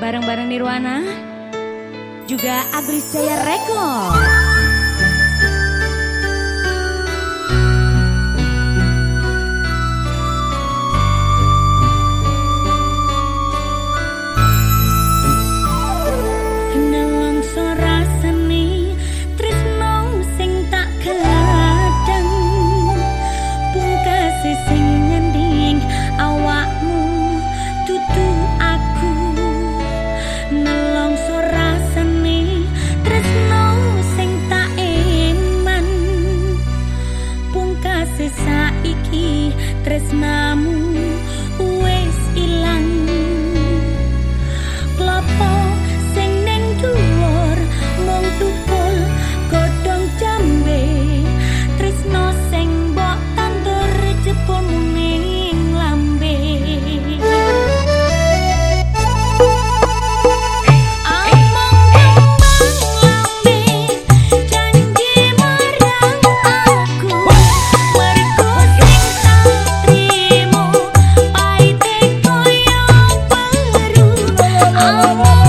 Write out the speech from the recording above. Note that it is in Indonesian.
bareng-bareng Nirwana juga Aglis Jaya Record. Oh,